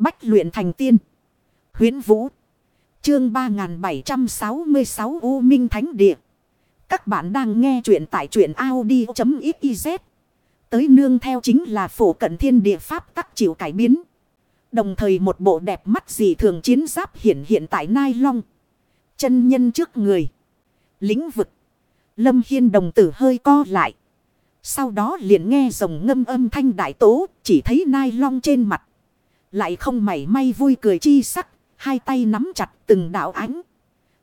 Bách luyện thành tiên. huyễn Vũ. Chương 3766 U Minh Thánh Địa. Các bạn đang nghe truyện tại truyện Audi.xyz. Tới nương theo chính là phổ cận thiên địa pháp tắc chịu cải biến. Đồng thời một bộ đẹp mắt dị thường chiến giáp hiện hiện tại Nai Long. Chân nhân trước người. Lĩnh vực. Lâm Hiên đồng tử hơi co lại. Sau đó liền nghe rồng ngâm âm thanh đại tố. Chỉ thấy Nai Long trên mặt. Lại không mảy may vui cười chi sắc. Hai tay nắm chặt từng đạo ánh.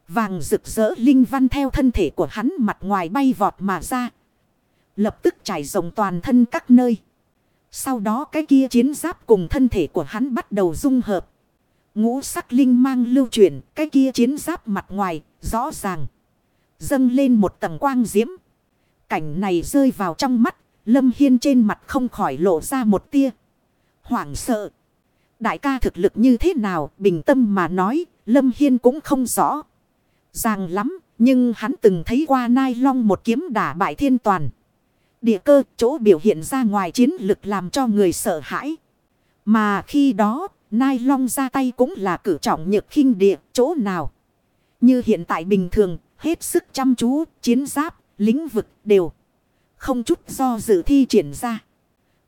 Vàng rực rỡ linh văn theo thân thể của hắn mặt ngoài bay vọt mà ra. Lập tức trải rộng toàn thân các nơi. Sau đó cái kia chiến giáp cùng thân thể của hắn bắt đầu dung hợp. Ngũ sắc linh mang lưu chuyển, cái kia chiến giáp mặt ngoài, rõ ràng. Dâng lên một tầng quang diễm. Cảnh này rơi vào trong mắt, Lâm Hiên trên mặt không khỏi lộ ra một tia. Hoảng sợ. Đại ca thực lực như thế nào, bình tâm mà nói, Lâm Hiên cũng không rõ. Ràng lắm, nhưng hắn từng thấy qua Nai Long một kiếm đả bại thiên toàn. Địa cơ chỗ biểu hiện ra ngoài chiến lực làm cho người sợ hãi. Mà khi đó, Nai Long ra tay cũng là cử trọng nhược khinh địa chỗ nào. Như hiện tại bình thường, hết sức chăm chú, chiến giáp, lĩnh vực đều. Không chút do dự thi triển ra.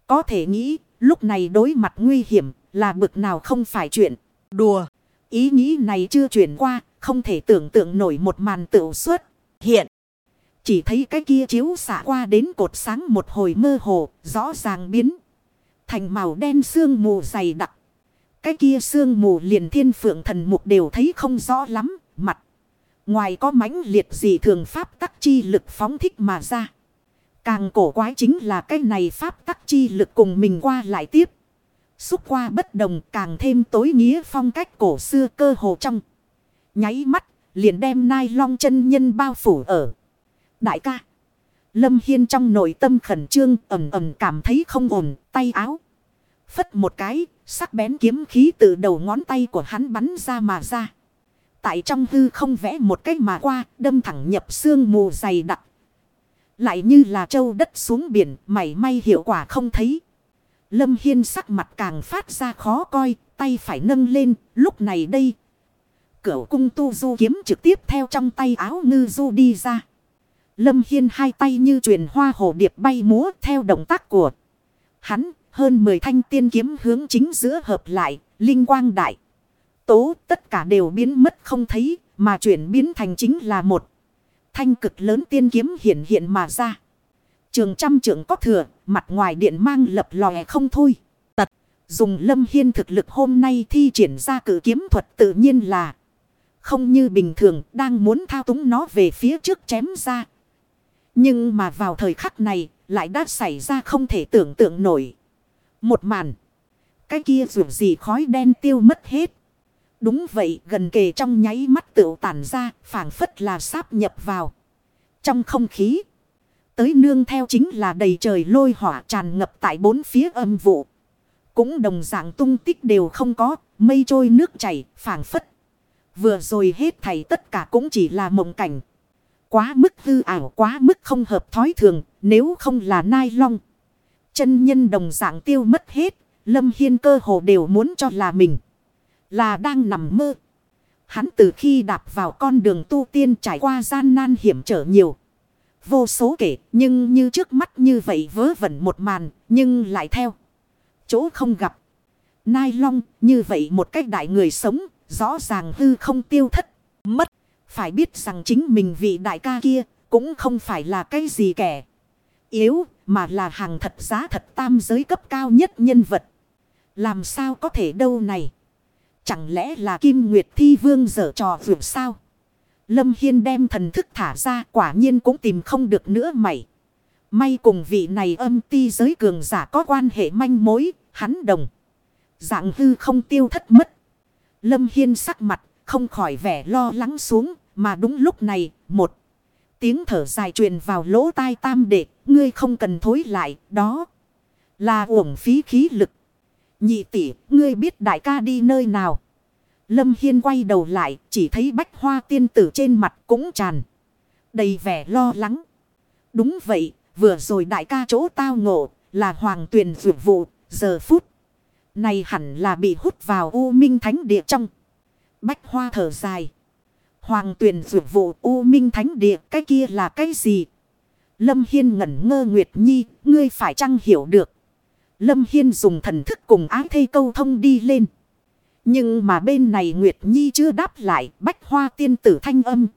Có thể nghĩ, lúc này đối mặt nguy hiểm là bực nào không phải chuyện. Đùa, ý nghĩ này chưa chuyển qua, không thể tưởng tượng nổi một màn tự xuất. Hiện. Chỉ thấy cái kia chiếu xạ qua đến cột sáng một hồi mơ hồ, rõ ràng biến. Thành màu đen sương mù dày đặc. Cái kia sương mù liền thiên phượng thần mục đều thấy không rõ lắm, mặt. Ngoài có mãnh liệt gì thường pháp tắc chi lực phóng thích mà ra. Càng cổ quái chính là cái này pháp tắc chi lực cùng mình qua lại tiếp. Xúc qua bất đồng càng thêm tối nghĩa phong cách cổ xưa cơ hồ trong. Nháy mắt, liền đem nai long chân nhân bao phủ ở. Đại ca. Lâm Hiên trong nội tâm khẩn trương ẩm ẩm cảm thấy không ổn, tay áo. Phất một cái, sắc bén kiếm khí từ đầu ngón tay của hắn bắn ra mà ra. Tại trong hư không vẽ một cách mà qua, đâm thẳng nhập xương mù dày đặc. Lại như là châu đất xuống biển, mảy may hiệu quả không thấy. Lâm Hiên sắc mặt càng phát ra khó coi, tay phải nâng lên, lúc này đây. Cửu cung tu du kiếm trực tiếp theo trong tay áo ngư du đi ra. Lâm Hiên hai tay như truyền hoa hồ điệp bay múa theo động tác của hắn. Hơn 10 thanh tiên kiếm hướng chính giữa hợp lại, linh quang đại. Tố tất cả đều biến mất không thấy, mà chuyển biến thành chính là một. Thanh cực lớn tiên kiếm hiện hiện mà ra. Trường trăm trưởng có thừa, mặt ngoài điện mang lập lòe không thôi. Tật, dùng lâm hiên thực lực hôm nay thi triển ra cử kiếm thuật tự nhiên là không như bình thường đang muốn thao túng nó về phía trước chém ra. Nhưng mà vào thời khắc này lại đã xảy ra không thể tưởng tượng nổi. Một màn. Cái kia dù gì khói đen tiêu mất hết. Đúng vậy gần kề trong nháy mắt tựu tản ra phảng phất là sáp nhập vào. Trong không khí. Tới nương theo chính là đầy trời lôi hỏa tràn ngập tại bốn phía âm vụ. Cũng đồng dạng tung tích đều không có. Mây trôi nước chảy, phảng phất. Vừa rồi hết thảy tất cả cũng chỉ là mộng cảnh. Quá mức hư ảo, quá mức không hợp thói thường. Nếu không là nai long. Chân nhân đồng dạng tiêu mất hết. Lâm Hiên cơ hồ đều muốn cho là mình. Là đang nằm mơ. Hắn từ khi đạp vào con đường tu tiên trải qua gian nan hiểm trở nhiều. Vô số kể, nhưng như trước mắt như vậy vớ vẩn một màn, nhưng lại theo. Chỗ không gặp. Nai long, như vậy một cách đại người sống, rõ ràng hư không tiêu thất. Mất. Phải biết rằng chính mình vị đại ca kia cũng không phải là cái gì kẻ. Yếu, mà là hàng thật giá thật tam giới cấp cao nhất nhân vật. Làm sao có thể đâu này. Chẳng lẽ là Kim Nguyệt Thi Vương dở trò vượt sao? Lâm Hiên đem thần thức thả ra quả nhiên cũng tìm không được nữa mày. May cùng vị này âm ti giới cường giả có quan hệ manh mối, hắn đồng. Dạng hư không tiêu thất mất. Lâm Hiên sắc mặt, không khỏi vẻ lo lắng xuống, mà đúng lúc này, một tiếng thở dài truyền vào lỗ tai tam đệ, ngươi không cần thối lại, đó là uổng phí khí lực. Nhị tỷ, ngươi biết đại ca đi nơi nào? Lâm Hiên quay đầu lại, chỉ thấy bách hoa tiên tử trên mặt cũng tràn. Đầy vẻ lo lắng. Đúng vậy, vừa rồi đại ca chỗ tao ngộ, là hoàng tuyền vượt vụ, giờ phút. Này hẳn là bị hút vào U Minh Thánh Địa trong. Bách hoa thở dài. Hoàng tuyển vượt vụ U Minh Thánh Địa cái kia là cái gì? Lâm Hiên ngẩn ngơ Nguyệt Nhi, ngươi phải chăng hiểu được? Lâm Hiên dùng thần thức cùng ái thây câu thông đi lên. Nhưng mà bên này Nguyệt Nhi chưa đáp lại bách hoa tiên tử thanh âm.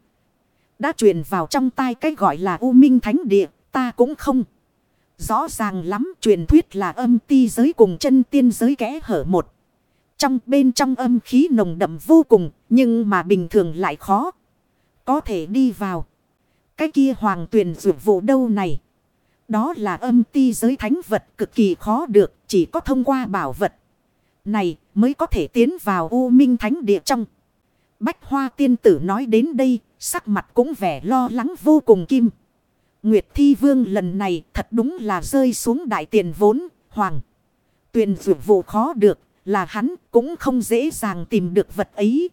Đã truyền vào trong tai cái gọi là U Minh Thánh Địa, ta cũng không. Rõ ràng lắm truyền thuyết là âm ti giới cùng chân tiên giới kẽ hở một. Trong bên trong âm khí nồng đậm vô cùng, nhưng mà bình thường lại khó. Có thể đi vào. Cái kia hoàng tuyển dụ vụ đâu này? Đó là âm ti giới thánh vật cực kỳ khó được, chỉ có thông qua bảo vật. Này mới có thể tiến vào U Minh Thánh Địa trong. Bách Hoa Tiên Tử nói đến đây, sắc mặt cũng vẻ lo lắng vô cùng kim. Nguyệt Thi Vương lần này thật đúng là rơi xuống đại tiền vốn, hoàng. Tuyền dụ vụ khó được, là hắn cũng không dễ dàng tìm được vật ấy.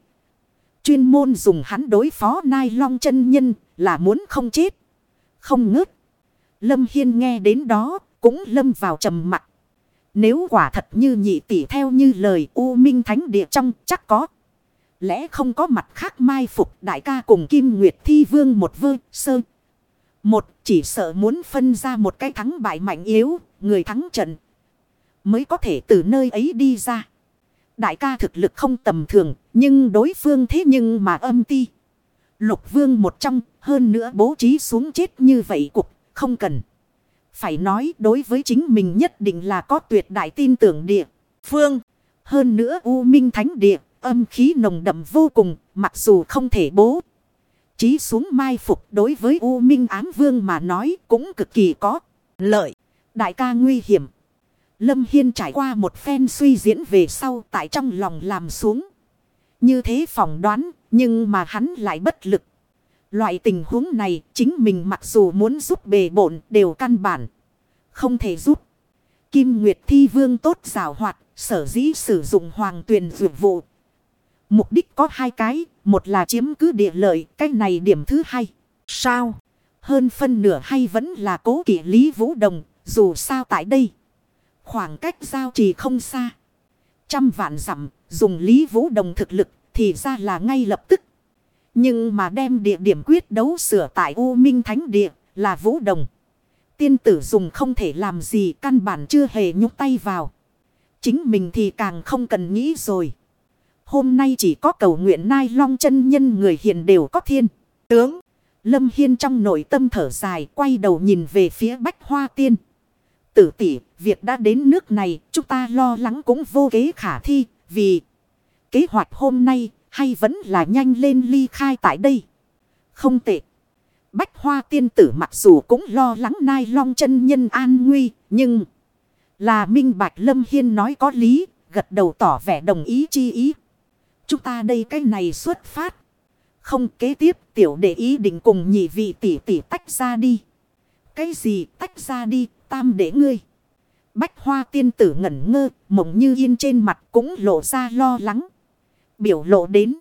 Chuyên môn dùng hắn đối phó Nai Long chân nhân là muốn không chết. Không ngớt. Lâm Hiên nghe đến đó cũng lâm vào trầm mặt. Nếu quả thật như nhị tỷ theo như lời U Minh Thánh Địa trong chắc có. Lẽ không có mặt khác mai phục đại ca cùng Kim Nguyệt Thi Vương một vơ sơ. Một chỉ sợ muốn phân ra một cái thắng bại mạnh yếu, người thắng trận. Mới có thể từ nơi ấy đi ra. Đại ca thực lực không tầm thường, nhưng đối phương thế nhưng mà âm ti. Lục vương một trong, hơn nữa bố trí xuống chết như vậy cục, không cần. Phải nói đối với chính mình nhất định là có tuyệt đại tin tưởng địa. Phương, hơn nữa U Minh Thánh Địa, âm khí nồng đậm vô cùng, mặc dù không thể bố. chí xuống mai phục đối với U Minh Ám Vương mà nói cũng cực kỳ có lợi. Đại ca nguy hiểm. Lâm Hiên trải qua một phen suy diễn về sau tại trong lòng làm xuống. Như thế phỏng đoán, nhưng mà hắn lại bất lực. Loại tình huống này chính mình mặc dù muốn giúp bề bộn đều căn bản. Không thể giúp. Kim Nguyệt Thi Vương tốt rào hoạt, sở dĩ sử dụng hoàng tuyền dược vụ. Mục đích có hai cái, một là chiếm cứ địa lợi, cái này điểm thứ hai. Sao? Hơn phân nửa hay vẫn là cố kỷ Lý Vũ Đồng, dù sao tại đây. Khoảng cách giao trì không xa. Trăm vạn dặm dùng Lý Vũ Đồng thực lực thì ra là ngay lập tức. Nhưng mà đem địa điểm quyết đấu sửa tại U Minh Thánh Địa là Vũ Đồng. Tiên tử dùng không thể làm gì, căn bản chưa hề nhúc tay vào. Chính mình thì càng không cần nghĩ rồi. Hôm nay chỉ có cầu nguyện nai long chân nhân người hiền đều có thiên. Tướng. Lâm Hiên trong nội tâm thở dài, quay đầu nhìn về phía bách hoa tiên. Tử tỷ, việc đã đến nước này, chúng ta lo lắng cũng vô kế khả thi, vì kế hoạch hôm nay hay vẫn là nhanh lên ly khai tại đây. Không tệ. Bách hoa tiên tử mặc dù cũng lo lắng nai long chân nhân an nguy, nhưng là minh bạch lâm hiên nói có lý, gật đầu tỏ vẻ đồng ý chi ý. Chúng ta đây cái này xuất phát. Không kế tiếp, tiểu đệ ý định cùng nhị vị tỷ tỷ tách ra đi. Cái gì tách ra đi, tam đệ ngươi. Bách hoa tiên tử ngẩn ngơ, mộng như yên trên mặt cũng lộ ra lo lắng. Biểu lộ đến.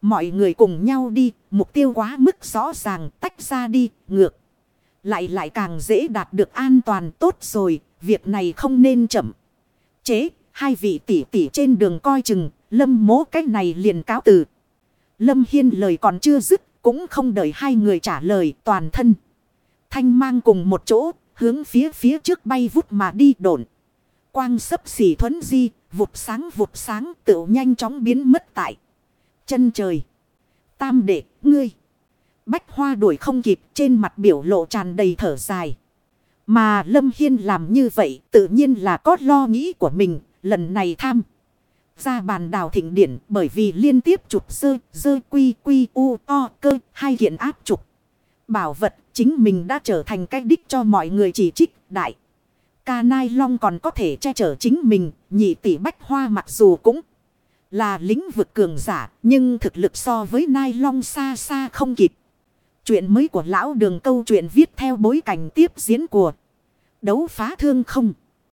Mọi người cùng nhau đi mục tiêu quá mức rõ ràng tách ra đi ngược. Lại lại càng dễ đạt được an toàn tốt rồi. Việc này không nên chậm. Chế hai vị tỷ tỷ trên đường coi chừng Lâm mố cách này liền cáo từ. Lâm Hiên lời còn chưa dứt, cũng không đợi hai người trả lời toàn thân. Thanh mang cùng một chỗ, hướng phía phía trước bay vút mà đi đổn. Quang sấp xỉ thuấn di, vụt sáng vụt sáng tự nhanh chóng biến mất tại chân trời. Tam đệ, ngươi. Bách hoa đuổi không kịp trên mặt biểu lộ tràn đầy thở dài. Mà Lâm Hiên làm như vậy tự nhiên là có lo nghĩ của mình, lần này tham ra bàn đào thịnh điển bởi vì liên tiếp chụp sơ, dơ quy quy u o cơ hai kiện áp trục. Bảo vật chính mình đã trở thành cách đích cho mọi người chỉ trích đại. Ca Nai Long còn có thể che chở chính mình, nhị tỷ bách hoa mặc dù cũng là lĩnh vực cường giả, nhưng thực lực so với Nai Long xa xa không kịp. Chuyện mới của lão đường câu chuyện viết theo bối cảnh tiếp diễn của đấu phá thương không.